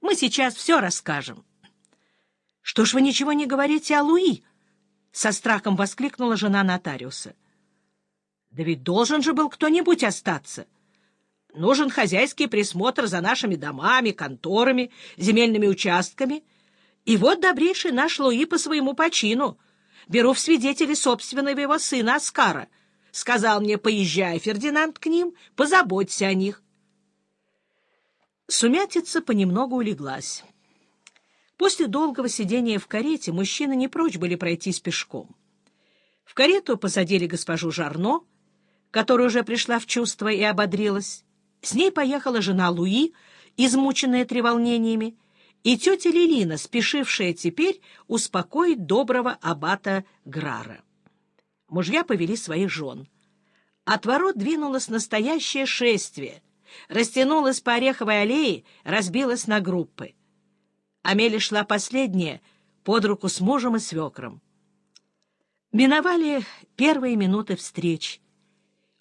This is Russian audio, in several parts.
Мы сейчас все расскажем. — Что ж вы ничего не говорите о Луи? — со страхом воскликнула жена нотариуса. — Да ведь должен же был кто-нибудь остаться. Нужен хозяйский присмотр за нашими домами, конторами, земельными участками. И вот добрейший наш Луи по своему почину. Беру в свидетели собственного его сына Оскара. Сказал мне, поезжай, Фердинанд, к ним, позаботься о них. Сумятица понемногу улеглась. После долгого сидения в карете мужчины не прочь были пройтись пешком. В карету посадили госпожу Жарно, которая уже пришла в чувство и ободрилась. С ней поехала жена Луи, измученная треволнениями, и тетя Лилина, спешившая теперь успокоить доброго аббата Грара. Мужья повели своих жен. От ворот двинулось настоящее шествие — растянулась по Ореховой аллее, разбилась на группы. Амели шла последняя, под руку с мужем и свекром. Миновали первые минуты встреч.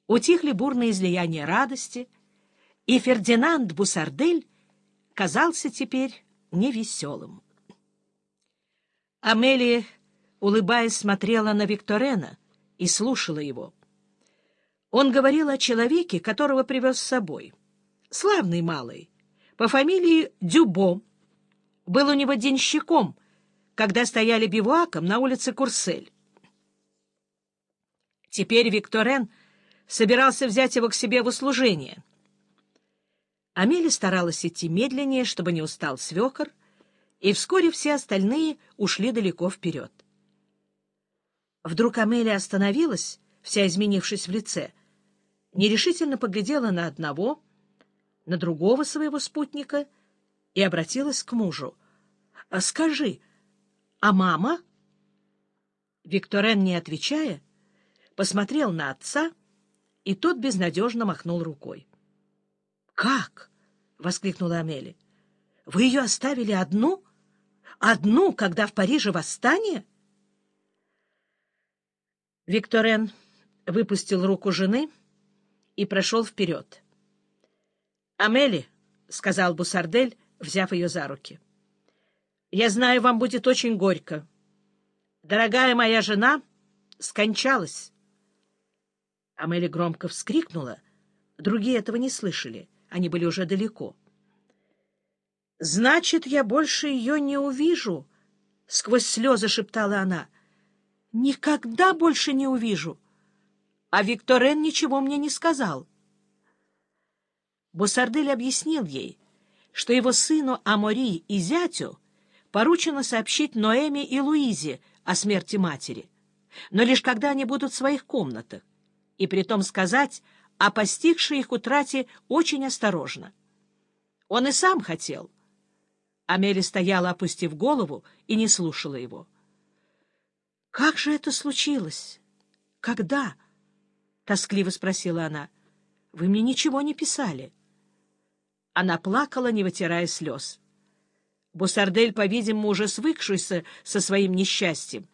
Утихли бурные излияния радости, и Фердинанд Бусардель казался теперь невеселым. Амелия, улыбаясь, смотрела на Викторена и слушала его. Он говорил о человеке, которого привез с собой — славный малый, по фамилии Дюбо. Был у него денщиком, когда стояли бивуаком на улице Курсель. Теперь Викторен собирался взять его к себе в услужение. Амели старалась идти медленнее, чтобы не устал свекор, и вскоре все остальные ушли далеко вперед. Вдруг Амелия остановилась, вся изменившись в лице, нерешительно поглядела на одного — на другого своего спутника и обратилась к мужу. «А — Скажи, а мама? Викторен, не отвечая, посмотрел на отца, и тот безнадежно махнул рукой. — Как? — воскликнула Амели. — Вы ее оставили одну? Одну, когда в Париже восстание? Викторен выпустил руку жены и прошел вперед. «Амели», — сказал Бусардель, взяв ее за руки, — «я знаю, вам будет очень горько. Дорогая моя жена скончалась». Амели громко вскрикнула. Другие этого не слышали. Они были уже далеко. «Значит, я больше ее не увижу», — сквозь слезы шептала она. «Никогда больше не увижу». А Викторен ничего мне не сказал. Босардель объяснил ей, что его сыну Амори и зятю поручено сообщить Ноэме и Луизе о смерти матери, но лишь когда они будут в своих комнатах, и притом сказать о постигшей их утрате очень осторожно. Он и сам хотел. Амели стояла, опустив голову, и не слушала его. — Как же это случилось? Когда? — тоскливо спросила она. — Вы мне ничего не писали. — она плакала, не вытирая слез. Бусардель, по-видимому, уже свыкшийся со своим несчастьем,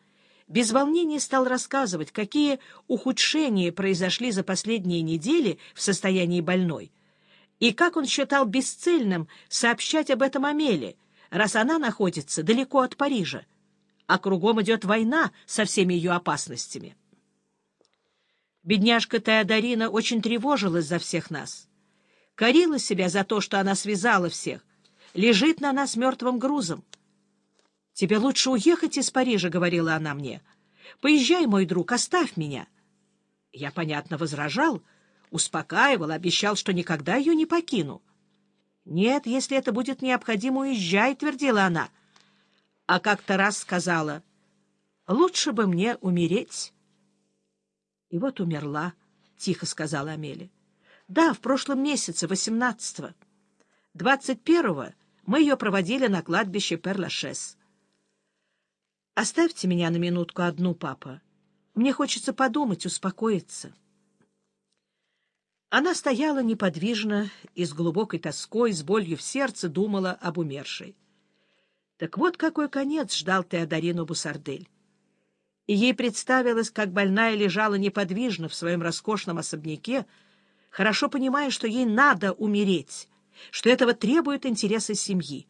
без волнения стал рассказывать, какие ухудшения произошли за последние недели в состоянии больной, и как он считал бесцельным сообщать об этом Амеле, раз она находится далеко от Парижа, а кругом идет война со всеми ее опасностями. Бедняжка Теодорина очень тревожилась за всех нас корила себя за то, что она связала всех, лежит на нас мертвым грузом. — Тебе лучше уехать из Парижа, — говорила она мне. — Поезжай, мой друг, оставь меня. Я, понятно, возражал, успокаивал, обещал, что никогда ее не покину. — Нет, если это будет необходимо, уезжай, — твердила она. А как-то раз сказала, — лучше бы мне умереть. — И вот умерла, — тихо сказала Амелия. Да, в прошлом месяце, восемнадцатого. Двадцать первого мы ее проводили на кладбище Перлашес. Оставьте меня на минутку одну, папа. Мне хочется подумать, успокоиться. Она стояла неподвижно и с глубокой тоской, с болью в сердце думала об умершей. Так вот какой конец ждал Теодорину Бусардель. И ей представилось, как больная лежала неподвижно в своем роскошном особняке, хорошо понимая, что ей надо умереть, что этого требуют интересы семьи.